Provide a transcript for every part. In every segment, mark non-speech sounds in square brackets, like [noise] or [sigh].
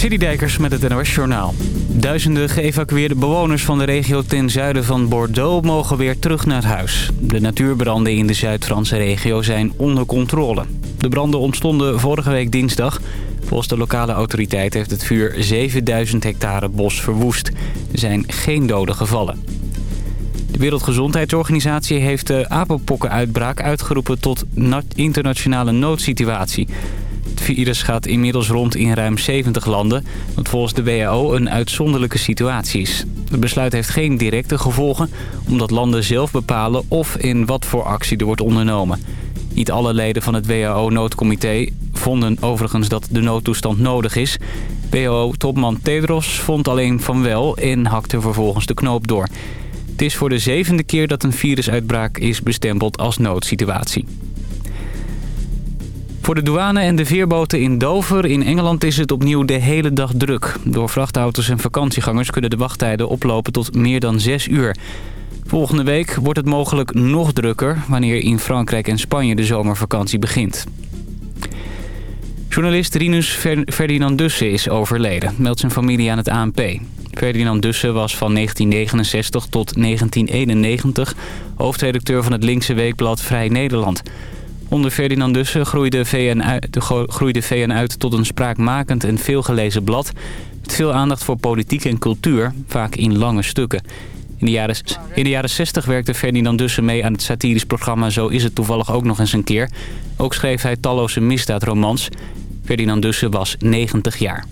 Citydijkers met het NOS Journaal. Duizenden geëvacueerde bewoners van de regio ten zuiden van Bordeaux mogen weer terug naar huis. De natuurbranden in de Zuid-Franse regio zijn onder controle. De branden ontstonden vorige week dinsdag. Volgens de lokale autoriteit heeft het vuur 7000 hectare bos verwoest. Er zijn geen doden gevallen. De Wereldgezondheidsorganisatie heeft de apenpokkenuitbraak uitgeroepen tot internationale noodsituatie. Het virus gaat inmiddels rond in ruim 70 landen, wat volgens de WHO een uitzonderlijke situatie is. Het besluit heeft geen directe gevolgen, omdat landen zelf bepalen of in wat voor actie er wordt ondernomen. Niet alle leden van het WHO-noodcomité vonden overigens dat de noodtoestand nodig is. WHO-topman Tedros vond alleen van wel en hakte vervolgens de knoop door. Het is voor de zevende keer dat een virusuitbraak is bestempeld als noodsituatie. Voor de douane en de veerboten in Dover in Engeland is het opnieuw de hele dag druk. Door vrachtauto's en vakantiegangers kunnen de wachttijden oplopen tot meer dan 6 uur. Volgende week wordt het mogelijk nog drukker wanneer in Frankrijk en Spanje de zomervakantie begint. Journalist Rinus Ferdinand Dussen is overleden, meldt zijn familie aan het ANP. Ferdinand Dussen was van 1969 tot 1991 hoofdredacteur van het linkse weekblad Vrij Nederland. Onder Ferdinand Dussen groeide VN, uit, groeide VN uit tot een spraakmakend en veelgelezen blad... met veel aandacht voor politiek en cultuur, vaak in lange stukken. In de, jaren, in de jaren 60 werkte Ferdinand Dussen mee aan het satirisch programma Zo is het toevallig ook nog eens een keer. Ook schreef hij talloze misdaadromans. Ferdinand Dussen was 90 jaar.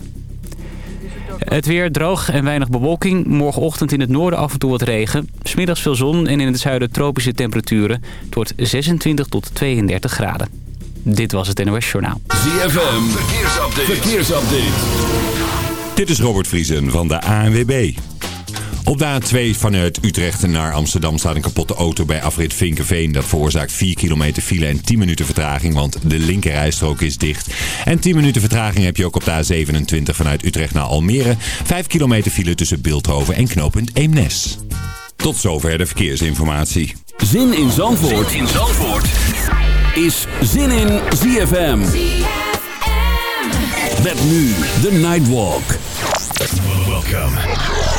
Het weer droog en weinig bewolking. Morgenochtend in het noorden af en toe wat regen. Smiddags veel zon en in het zuiden tropische temperaturen. Het wordt 26 tot 32 graden. Dit was het NOS Journaal. ZFM, verkeersupdate. verkeersupdate. Dit is Robert Vriesen van de ANWB. Op de A2 vanuit Utrecht naar Amsterdam staat een kapotte auto bij afrit Vinkenveen. Dat veroorzaakt 4 kilometer file en 10 minuten vertraging, want de linkerrijstrook is dicht. En 10 minuten vertraging heb je ook op de A27 vanuit Utrecht naar Almere. 5 kilometer file tussen Beeldhoven en knooppunt Eemnes. Tot zover de verkeersinformatie. Zin in Zandvoort, zin in Zandvoort. is Zin in ZFM. ZFM. Met nu de Nightwalk. Welcome.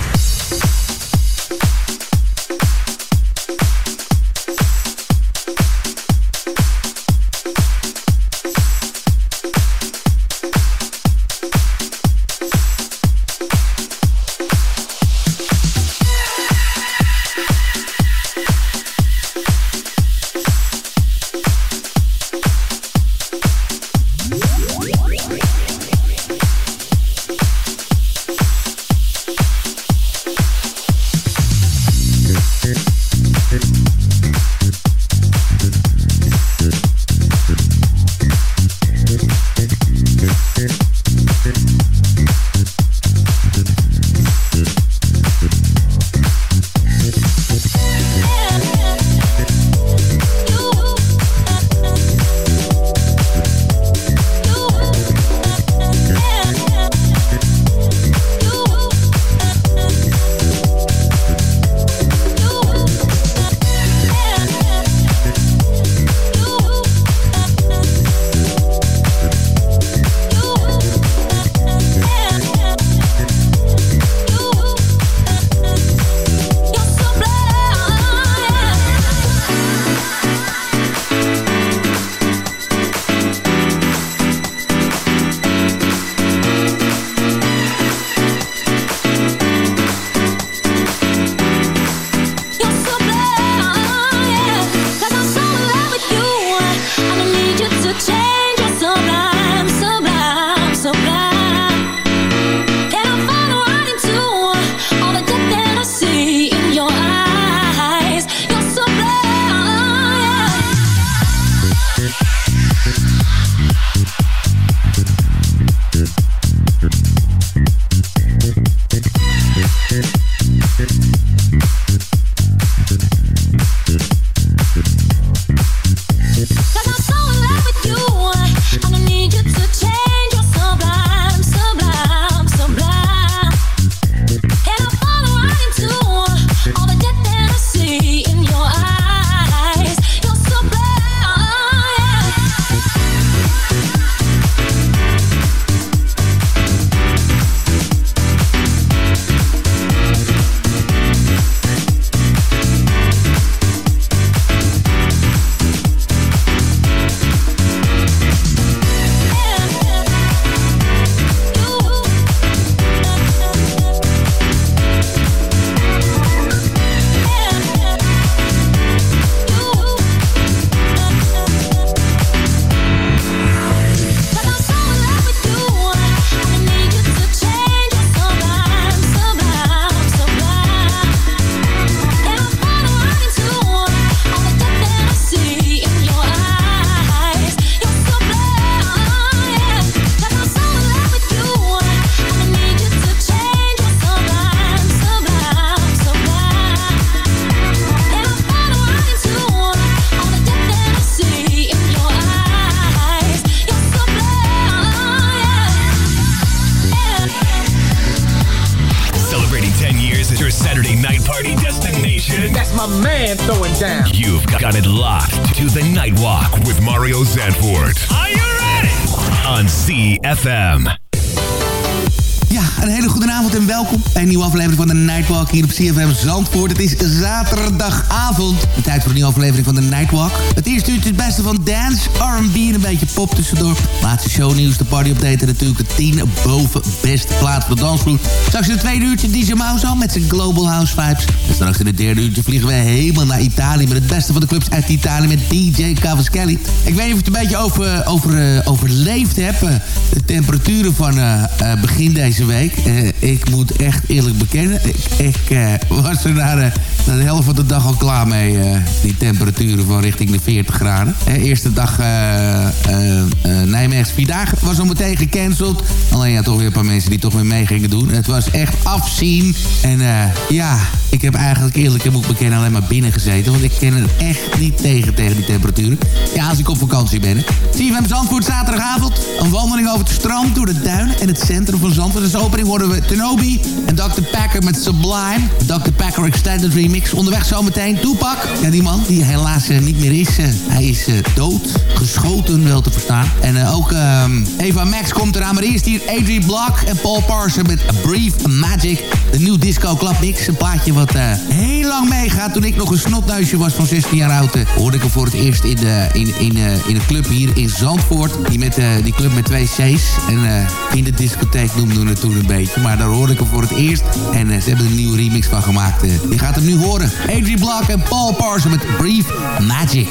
Een hele goede avond en welkom bij een nieuwe aflevering van de Nightwalk hier op CFM Zandvoort. Het is zaterdagavond, de tijd voor een nieuwe aflevering van de Nightwalk. Het eerste uurtje het beste van dance, R&B en een beetje pop tussendoor. Laatste shownieuws, de party update en natuurlijk het 10 boven beste plaat voor de dansvloer. Straks in het tweede uurtje DJ Mouse al met zijn Global House Vibes. En straks in het derde uurtje vliegen we helemaal naar Italië met het beste van de clubs uit Italië met DJ Cavaschelli. Ik weet niet of het een beetje over, over, uh, overleefd heb. Uh, de temperaturen van uh, begin deze week. Uh, ik moet echt eerlijk bekennen. Ik, ik uh, was er na de, na de, helft van de dag al klaar mee. Die temperaturen van richting de 40 graden. eerste dag Nijmeegse Vierdaag was al meteen gecanceld. Alleen ja, toch weer een paar mensen die toch weer mee gingen doen. Het was echt afzien. En ja, ik heb eigenlijk eerlijk, ik moet bekennen, alleen maar binnen gezeten. Want ik ken het echt niet tegen, tegen die temperaturen. Ja, als ik op vakantie ben. CFM Zandvoort zaterdagavond. Een wandeling over het strand, door de duinen en het centrum van Zandvoort. Dus worden we Tenobi en Dr. Packer met Sublime. Dr. Packer Extended Remix. Onderweg zometeen Tupac. Ja, die man die helaas uh, niet meer is. Uh, hij is uh, dood. Geschoten wel te verstaan. En ook ehm, Eva Max komt eraan. Maar eerst hier Adrie Block en Paul Parson met A Brief Magic. De nieuw disco club mix. Een plaatje wat heel lang meegaat. Toen ik nog een snotneusje was van 16 jaar oud... hoorde ik hem voor het eerst in, de, in, in, in een club hier in Zandvoort. Die, met, die club met twee C's. En in de discotheek noemden we het toen een Maar daar hoorde ik hem voor het eerst. En uh, ze hebben een nieuwe remix van gemaakt. Uh, je gaat hem nu horen. Adrie Block en Paul Parson met Brief Magic.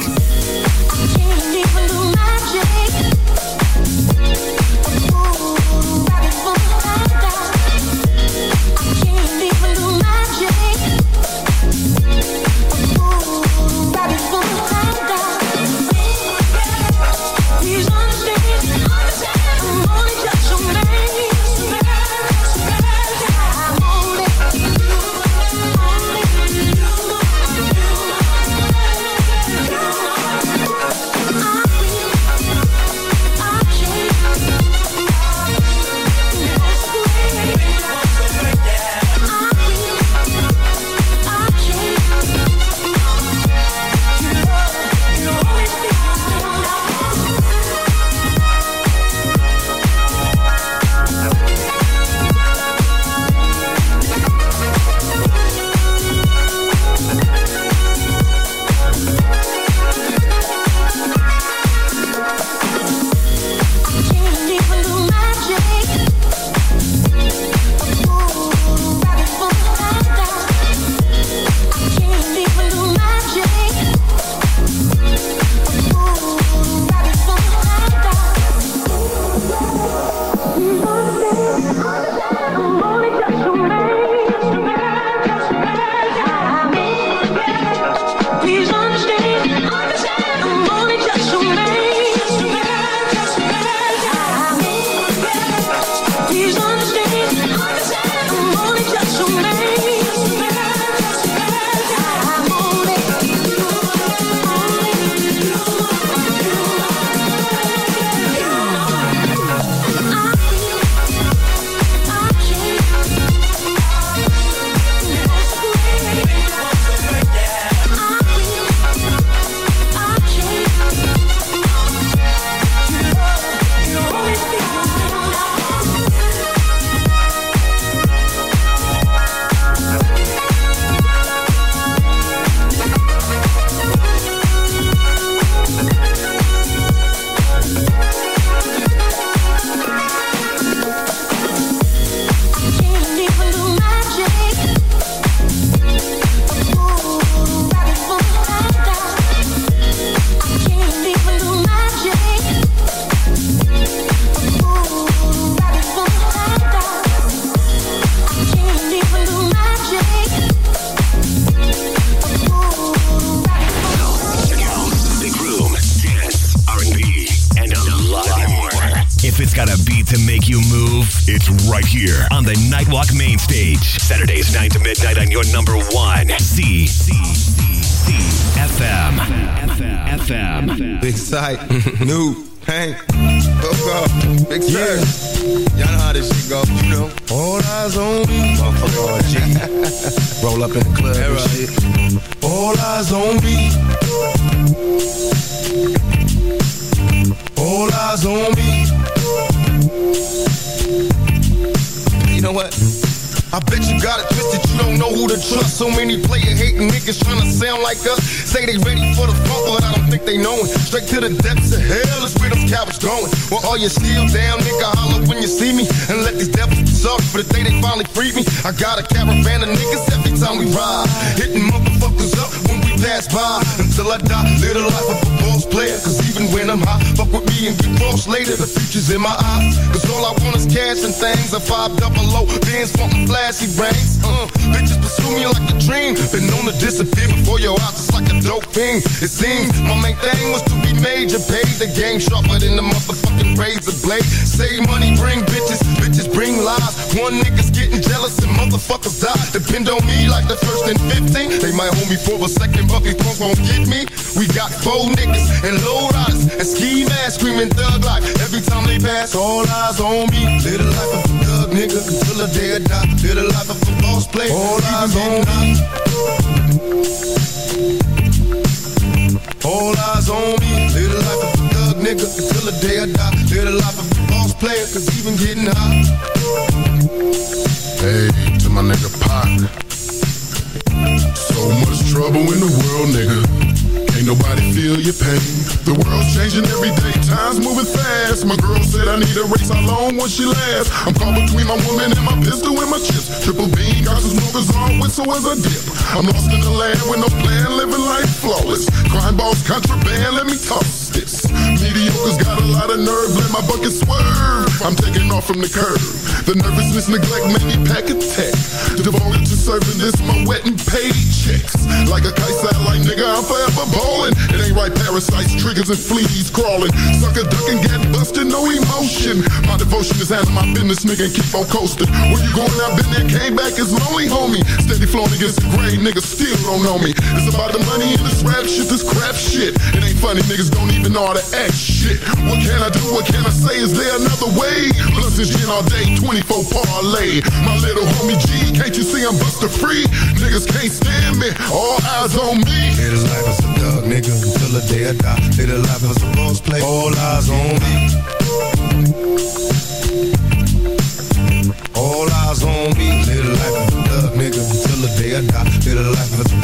FM. Big you still down, nigga, holler when you see me. And let these devils be for the day they finally freed me. I got a caravan of niggas every time we ride. Hitting motherfuckers up when we pass by. Until I die, live the life of a boss player. Cause even when I'm high, fuck with me and get cross later. The future's in my eyes. Cause all I want is cash and things. A five double low, bands wanting flashy brains. Uh, bitches pursue me like a dream. Been known to disappear before your eyes, just like thing. It seems my main thing was to be major, pay the game sharper than the motherfucking razor blade. Save money, bring bitches, bitches bring lies. One nigga's getting jealous and motherfuckers die. Depend on me like the first and 15. They might hold me for a second, but these punks won't get me. We got four niggas and low riders and ski masks screaming thug life. Every time they pass, all eyes on me. Little life of a thug nigga until the day I die. Live the life of a boss player. All eyes on me. All eyes on me. Live the life of a thug nigga until the day I die. Live the life of a boss player, cause even getting high. Hey, to my nigga Pac. So much trouble in the world, nigga. Ain't nobody feel your pain. The world's changing every day, time's moving fast. My girl said I need a race, how long will she last? I'm caught between my woman and my pistol and my chips. Triple beam, got some smokers on, whistle as a dip. I'm lost in the land with no plan, living life flawless. Crime boss, contraband, let me toss this. Mediocre's got a lot of nerve, let my bucket swerve. I'm taking off from the curb. The nervousness, neglect made me pack a tech. Devoted to serving this, my wet and paychecks. Like a kite satellite, nigga, I'm forever bold falling. It ain't right, parasites, triggers, and fleas crawling. Sucker ducking, get busted, no emotion. My devotion is handling my business, nigga, and keep on coasting. Where you going? I've been there, came back, it's lonely, homie. Steady flowing against the grain, niggas still don't know me. It's about the money and this rap shit, this crap shit. It ain't funny, niggas don't even know how to act shit. What can I do? What can I say? Is there another way? Plus this gin all day, 24 parlay. My little homie G, can't you see I'm buster free? Niggas can't stand me, all eyes on me. It is life as a dog nigga until the day I die. Live the life as a boss play. All eyes on me. All eyes on me. Live the life of a thug nigga until the day I die. Live the life as a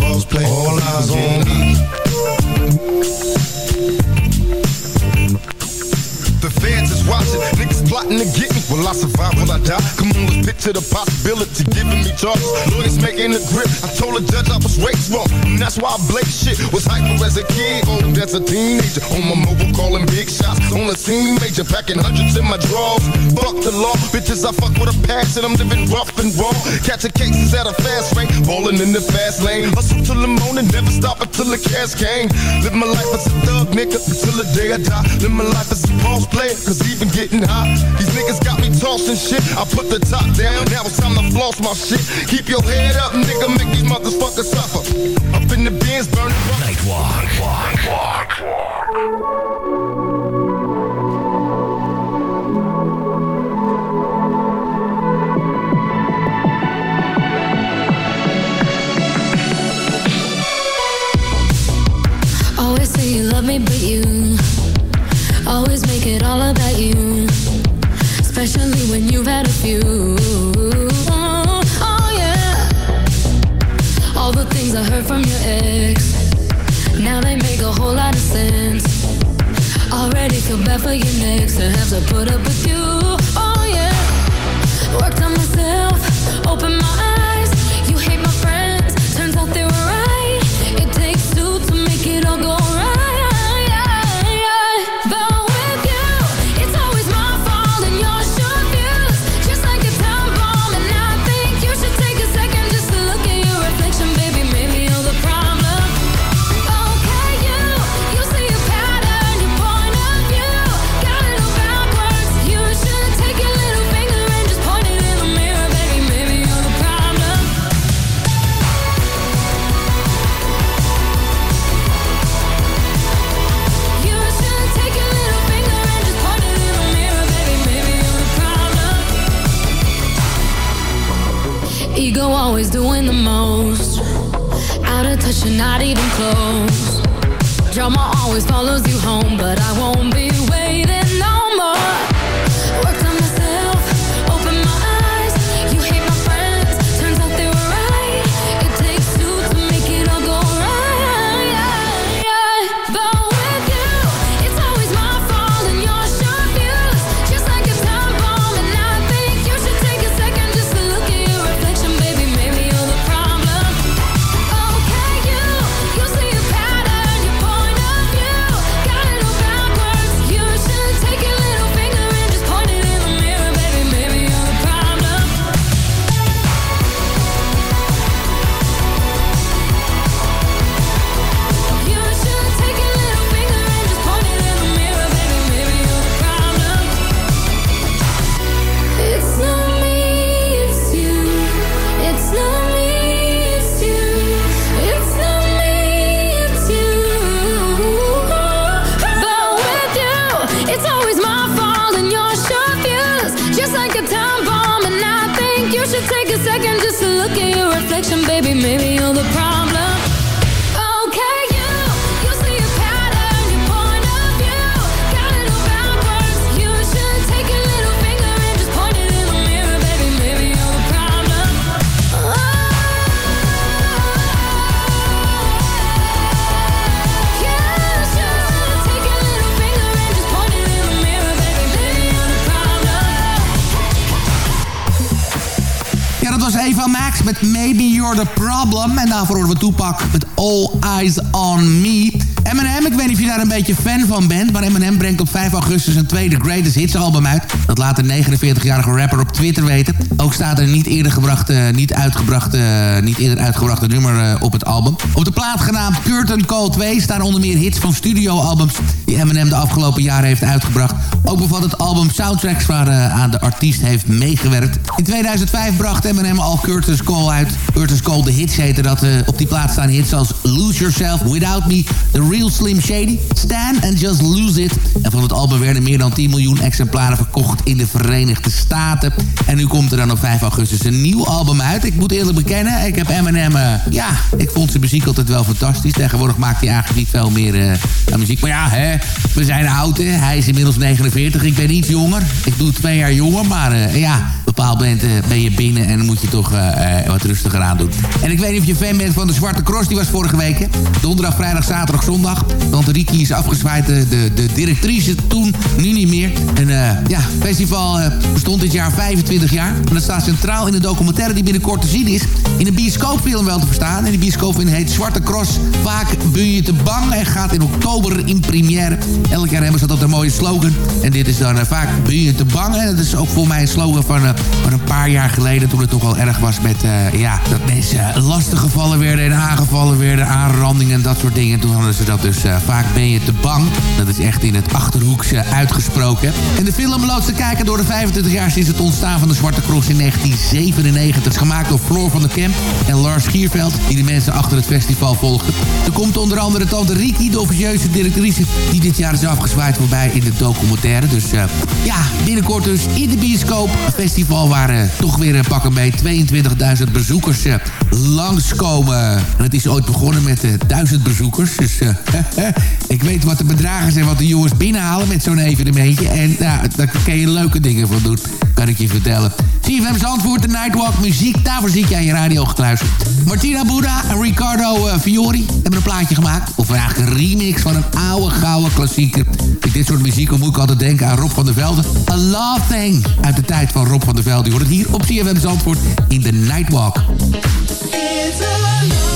Will I survive? Will I die? Come on, let's picture the possibility. Giving me charges, lawyers making a grip. I told the judge I was raised wrong, and that's why I blake shit. Was hyper as a kid, old as a teenager. On my mobile, calling big shots. On the scene, major, packing hundreds in my drawers. Fuck the law, bitches, I fuck with a passion. I'm living rough and raw. Catching cases at a fast rate, balling in the fast lane. Hustle till the morning, never stop until the cash came. Live my life as a thug, nigga, until the day I die. Live my life as a boss player, cause even getting high. These niggas got me tossing shit. I put the top down, now it's time to floss my shit. Keep your head up, nigga, make these motherfuckers suffer. Up in the bins, burning. Nightwalk. Nightwalk. Always say you love me, but you when you've had a few. Oh, oh, yeah. All the things I heard from your ex. Now they make a whole lot of sense. Already feel bad for your next to have to put up with you. Oh yeah. Worked on myself, open my eyes. Met Maybe You're the Problem. En daarvoor horen we toepak met All Eyes on Me. Eminem, ik weet niet of je daar een beetje fan van bent... maar Eminem brengt op 5 augustus een tweede Greatest Hits album uit. Dat laat de 49-jarige rapper op Twitter weten. Ook staat er niet eerder, niet uitgebrachte, niet eerder uitgebrachte nummer eh, op het album. Op de plaat genaamd Curtain Call 2 staan onder meer hits van studioalbums... die Eminem de afgelopen jaren heeft uitgebracht. Ook bevat het album soundtracks waar uh, aan de artiest heeft meegewerkt. In 2005 bracht Eminem al Curtis Call uit. Curtis Call, de hits heette dat. Uh, op die plaat staan hits als Lose Yourself, Without Me, The Real Slim Shady, Stan and Just Lose It. En van het album werden meer dan 10 miljoen exemplaren verkocht in de Verenigde Staten. En nu komt er dan op 5 augustus een nieuw album uit. Ik moet eerlijk bekennen, ik heb Eminem... Uh, ja, ik vond zijn muziek altijd wel fantastisch. Tegenwoordig maakt hij eigenlijk niet veel meer uh, muziek. Maar ja, hè, we zijn oud, hè. Hij is inmiddels 49. Ik ben iets jonger. Ik doe twee jaar jonger, maar uh, ja bepaald bent, ben je binnen en dan moet je toch wat rustiger aan doen. En ik weet niet of je fan bent van de Zwarte Cross, die was vorige week. Donderdag, vrijdag, zaterdag, zondag. Want Riki is afgezwaaid, de, de directrice toen, nu niet meer. En uh, ja, festival bestond dit jaar 25 jaar. En dat staat centraal in de documentaire die binnenkort te zien is. In een bioscoopfilm wel te verstaan. En die bioscoopfilm heet Zwarte Cross. Vaak ben je te bang en gaat in oktober in première. Elk jaar hebben ze dat een mooie slogan. En dit is dan vaak ben je te bang. En dat is ook voor mij een slogan van maar een paar jaar geleden, toen het toch wel erg was met... Ja, dat mensen lastiggevallen werden en aangevallen werden, aanrandingen en dat soort dingen. Toen hadden ze dat dus uh, vaak ben je te bang. Dat is echt in het Achterhoekse uitgesproken. En de film loopt te kijken door de 25 jaar sinds het ontstaan van de Zwarte Cross in 1997. Het is gemaakt door Floor van der Kemp en Lars Gierveld, die de mensen achter het festival volgen. Er komt onder andere tante Riki, de officieuze directrice, die dit jaar is afgezwaaid voorbij in de documentaire. Dus uh, ja, binnenkort dus in de bioscoop festival festival waren toch weer pakken mee 22.000 bezoekers langskomen. En het is ooit begonnen met uh, eh, 1000 bezoekers. Dus [laughs] ik weet wat de bedragen zijn wat de jongens binnenhalen met zo'n evenementje. En nou, daar kun je leuke dingen van doen, kan ik je vertellen. CFM Zandvoort, de Nightwalk muziek. Daarvoor zit je aan je radio gekluisterd. Martina Buddha en Ricardo uh, Fiori hebben een plaatje gemaakt. Of eigenlijk een remix van een oude gouden klassieker. Dit soort muziek moet ik altijd denken aan Rob van der Velde. A Love Thing uit de tijd van Rob van der Velde. Die hoort het hier op CFM Zandvoort in de Nightwalk. hook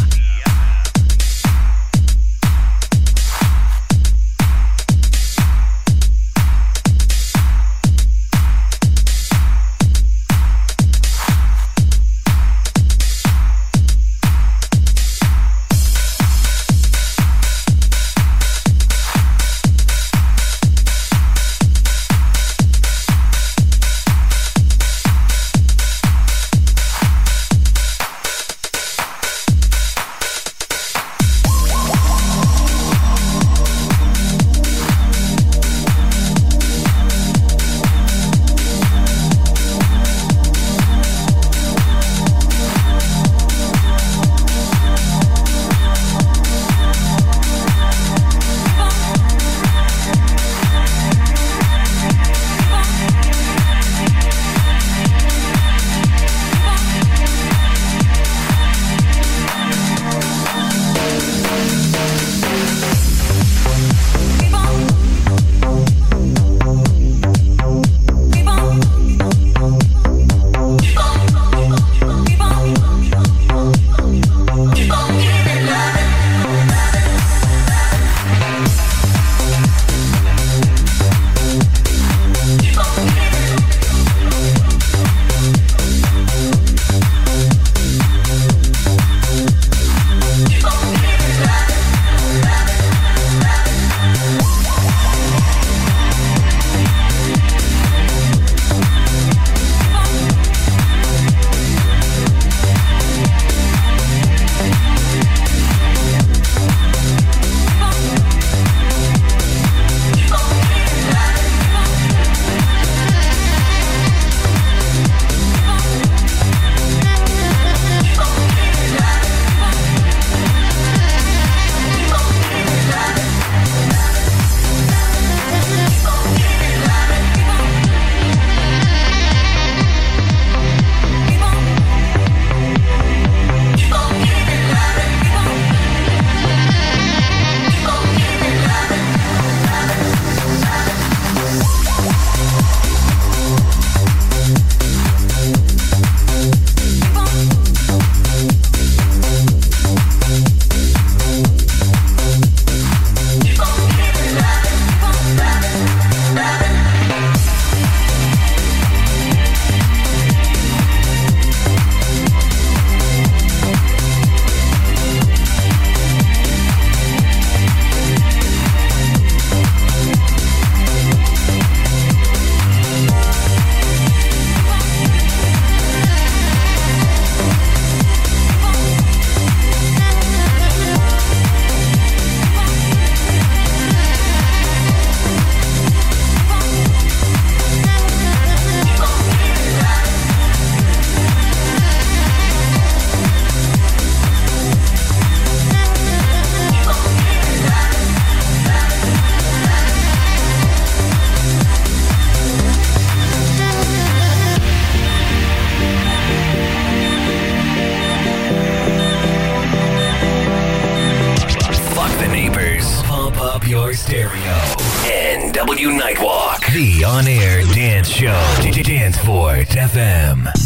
Zandvoort FM.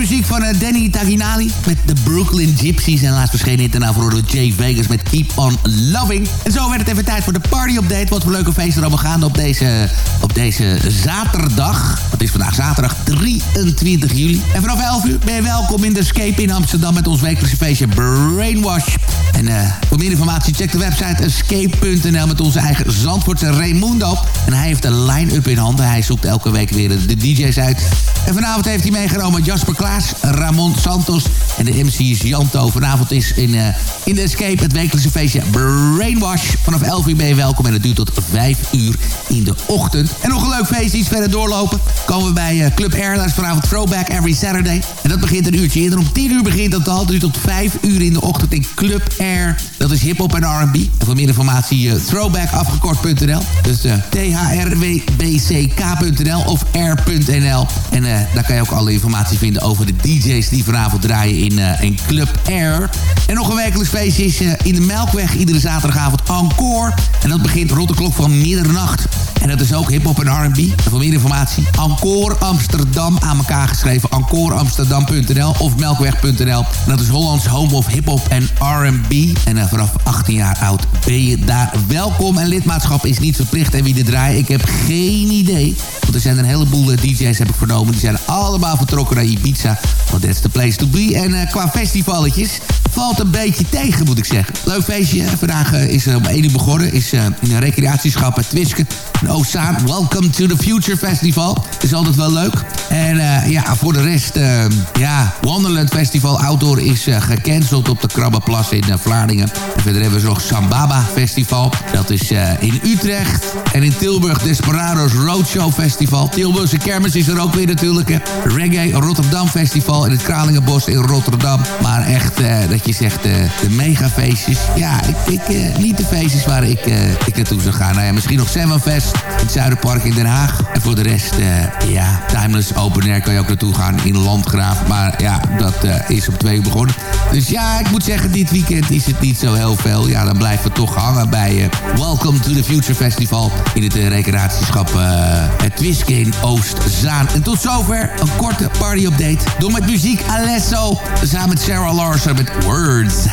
Uh, Danny Taginali met de Brooklyn Gypsies. En laatst verscheen het daarna voor de Jay Vegas met Keep On Loving. En zo werd het even tijd voor de party-update. Wat voor leuke feesten er allemaal gaande op deze, op deze zaterdag. Het is vandaag zaterdag 23 juli. En vanaf 11 uur ben je welkom in de Escape in Amsterdam... met ons wekelijkse feestje Brainwash. En uh, voor meer informatie check de website escape.nl... met onze eigen Zandvoortse Raimundo. En hij heeft een line-up in handen. Hij zoekt elke week weer de DJ's uit. En vanavond heeft hij meegenomen Jasper Ramon Santos en de MC is Janto. Vanavond is in, uh, in de Escape het wekelijkse feestje Brainwash. Vanaf 11 uur ben je welkom en het duurt tot 5 uur in de ochtend. En nog een leuk feest, iets verder doorlopen. Komen we bij uh, Club Airlines vanavond Throwback Every Saturday. En dat begint een uurtje eerder. Om 10 uur begint dat al. duurt tot 5 uur in de ochtend in Club Air. Dat is hip-hop en RB. En voor meer informatie uh, throwbackafgekort.nl. Dus thrwbck.nl of air.nl. En daar kan je ook alle informatie vinden over de DJ's die vanavond draaien in, uh, Club Air. En nog een wekelijks feestje is uh, in de Melkweg. Iedere zaterdagavond encore. En dat begint rond de klok van middernacht. En dat is ook hip-hop en RB. En voor meer informatie, Encore Amsterdam aan elkaar geschreven. EncoreAmsterdam.nl of Melkweg.nl. Dat is Hollands Home of Hip-hop en RB. En uh, vanaf 18 jaar oud ben je daar welkom. En lidmaatschap is niet verplicht. En wie er draait, ik heb geen idee. Want er zijn een heleboel DJ's, heb ik vernomen. Die zijn allemaal vertrokken naar Ibiza. Want that's the place to be. En uh, qua festivalletjes valt een beetje tegen, moet ik zeggen. Leuk feestje. Vandaag uh, is er om 1 uur begonnen. Is in een recreatieschap bij Twisken. Oostzaan. Welcome to the Future Festival. Is altijd wel leuk. En ja, voor de rest... ja, Wonderland Festival Outdoor is gecanceld op de Krabbenplas in Vlaardingen. En verder hebben we nog Sambaba Festival. Dat is in Utrecht. En in Tilburg Desperados Roadshow Festival. Tilburgse kermis is er ook weer natuurlijk. Reggae Rotterdam Festival in het Kralingenbos in Rotterdam. Maar echt, uh, dat je zegt, uh, de megafeestjes. Ja, ik, ik, uh, niet de feestjes waar ik, ik naartoe zou gaan. Nou ja, misschien nog Sevenfest in het Zuiderpark in Den Haag. En voor de rest, ja, Timeless Open Air kan je ook naartoe gaan in Landgraaf. Maar ja, dat is op twee begonnen. Dus ja, ik moet zeggen, dit weekend is het niet zo heel veel. Ja, dan blijven we toch hangen bij Welcome to the Future Festival in het recreatieschap het Twiske in Oostzaan. En tot zover een korte party-update. Door met muziek Alesso. Samen met Sarah Larson met Words.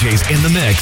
DJs in the mix,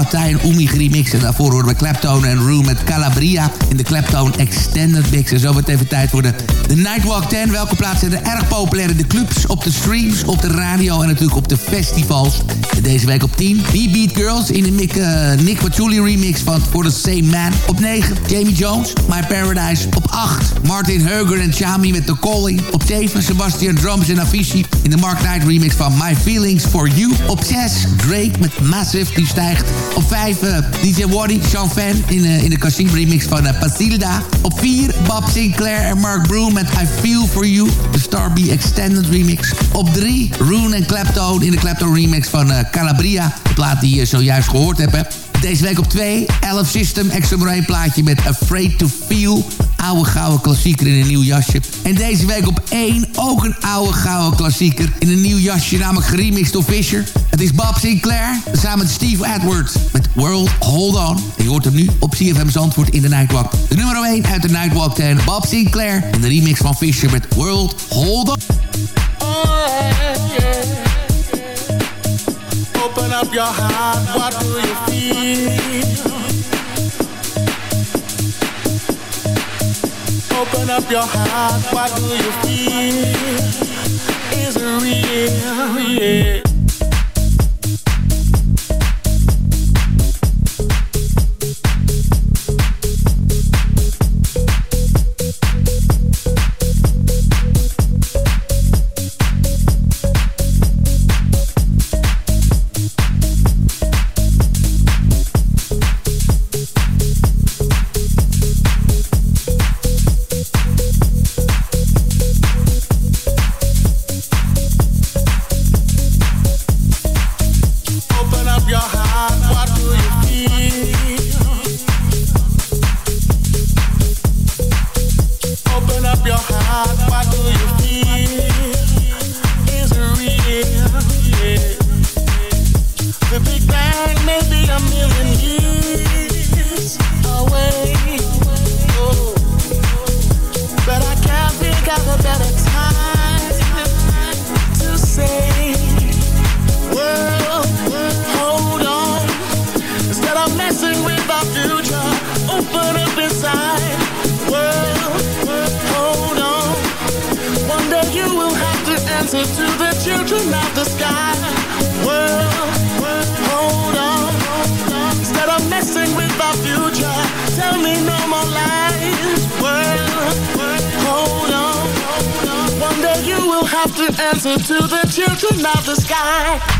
Martijn Oemi remix. En daarvoor horen we Claptone en Room met Calabria. In de Claptone Extended Mix. En zo wordt even tijd voor de, Nightwalk 10. Welke plaatsen zijn er erg populair in de clubs, op de streams, op de radio en natuurlijk op de festivals. Deze week op 10, We Beat Girls in de uh, Nick Patchouli remix van For the Same Man. Op 9, Jamie Jones, My Paradise. Op 8, Martin Heuger en Chami met The Calling. Op 7, Sebastian Drums en Avicii in de Mark Knight remix van My Feelings For You. Op 6, Drake met Massive, die stijgt. Op 5, uh, DJ Waddy, Sean Fan in, uh, in de Cassim remix van uh, Pasilda. Op 4, Bob Sinclair en Mark Broom met I Feel For You, de Star Extended remix. Op 3, Rune en Clapton in de Clapton remix van Calabria. De plaat die je zojuist gehoord hebt. Deze week op 2, 11 System, extra maar plaatje met Afraid to Feel. Oude gouden klassieker in een nieuw jasje. En deze week op 1 ook een oude gouden klassieker in een nieuw jasje, namelijk geremixed door Fisher. Het is Bob Sinclair, samen met Steve Edwards met World Hold On. En je hoort hem nu op CFM's antwoord in de Nightwalk. De nummer 1 uit de Nightwalk 10, Bob Sinclair. En de remix van Fisher met World Hold On. Oh, yeah. Up your heart, what do you feel? Open up your heart, what do you feel? Is it real? Yeah. messing with our future. Open up inside. World, world, hold on. One day you will have to answer to the children of the sky. World, world, hold on. Instead of messing with our future, tell me no more lies. World, world, hold on. One day you will have to answer to the children of the sky.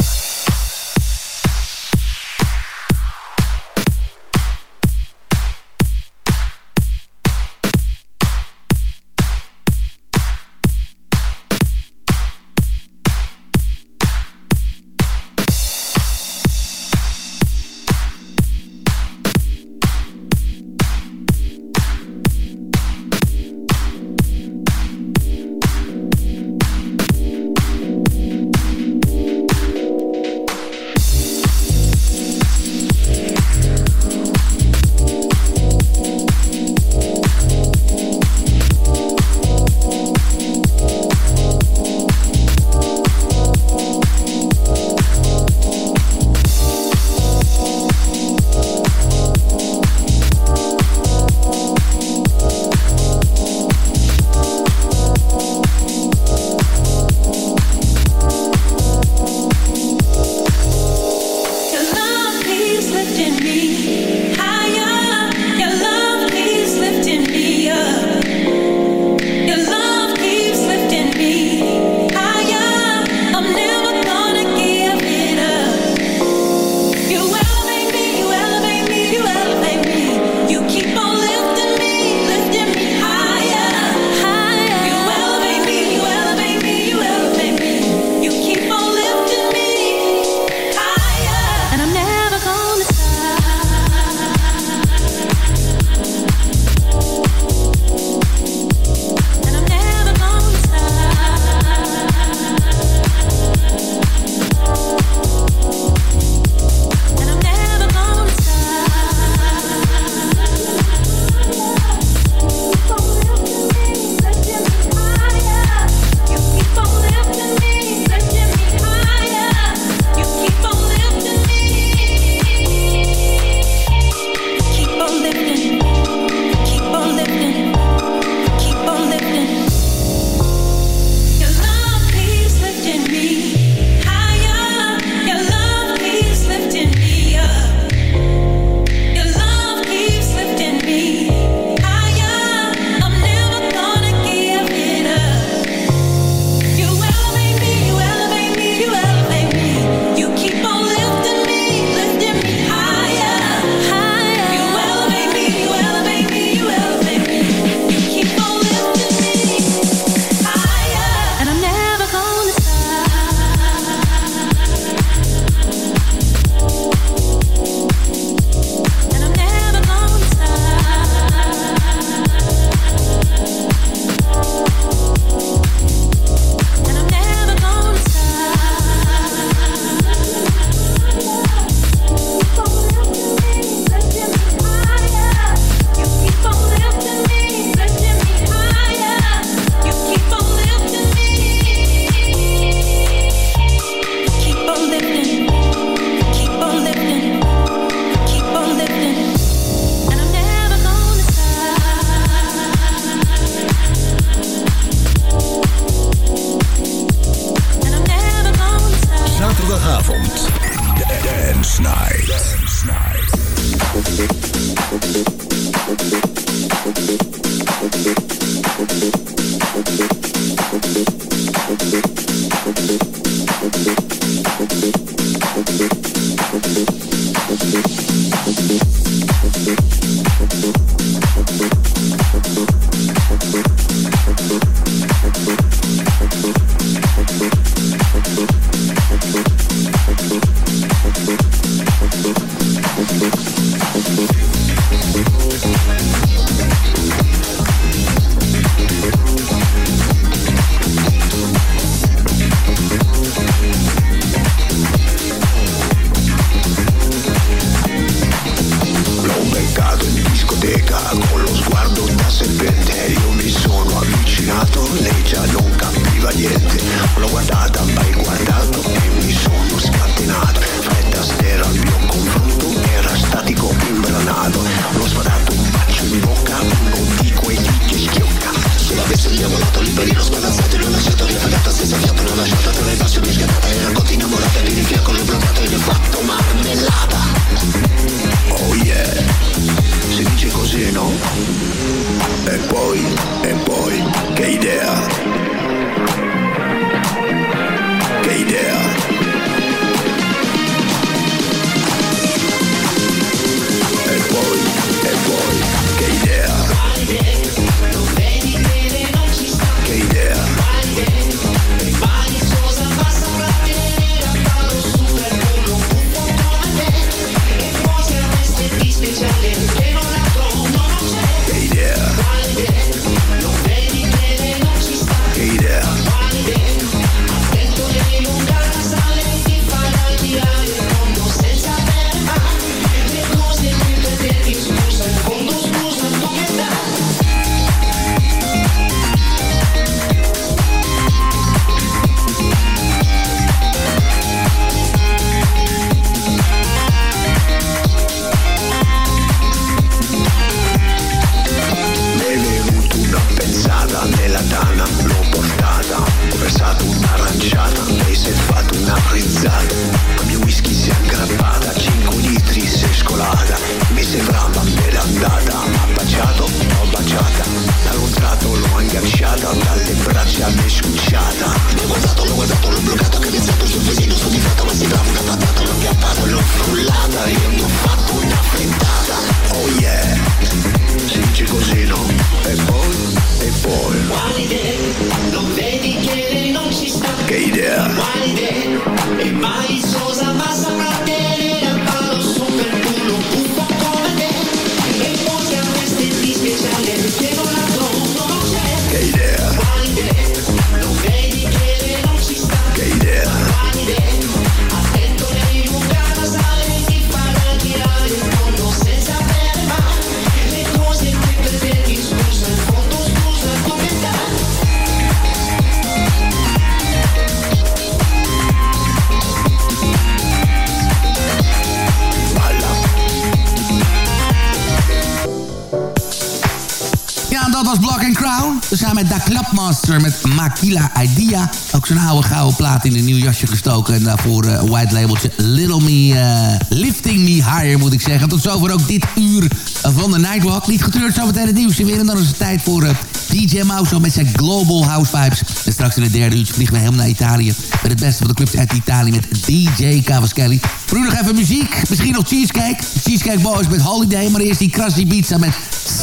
Master met Makila Idea. Ook zo'n oude gouden plaat in een nieuw jasje gestoken. En daarvoor een white labeltje Little Me, eh, Lifting Me Higher moet ik zeggen. Tot zover ook dit uur van de Nightwalk. Niet getreurd, zometeen het nieuws weer. En dan is het tijd voor eh, uh, DJ Mouse met zijn Global House Vibes. En straks in de derde uurtje vliegen we helemaal naar Italië. Met het beste van de clubs uit Italië met DJ Cavaschelli. Kelly. nog even muziek. Misschien nog Cheesecake. Cheesecake Boys met Holiday. Maar eerst die Krasny Pizza met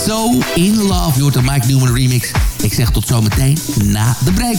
So In Love. Je hoort de Mike Newman remix. Ik zeg tot zometeen na de break.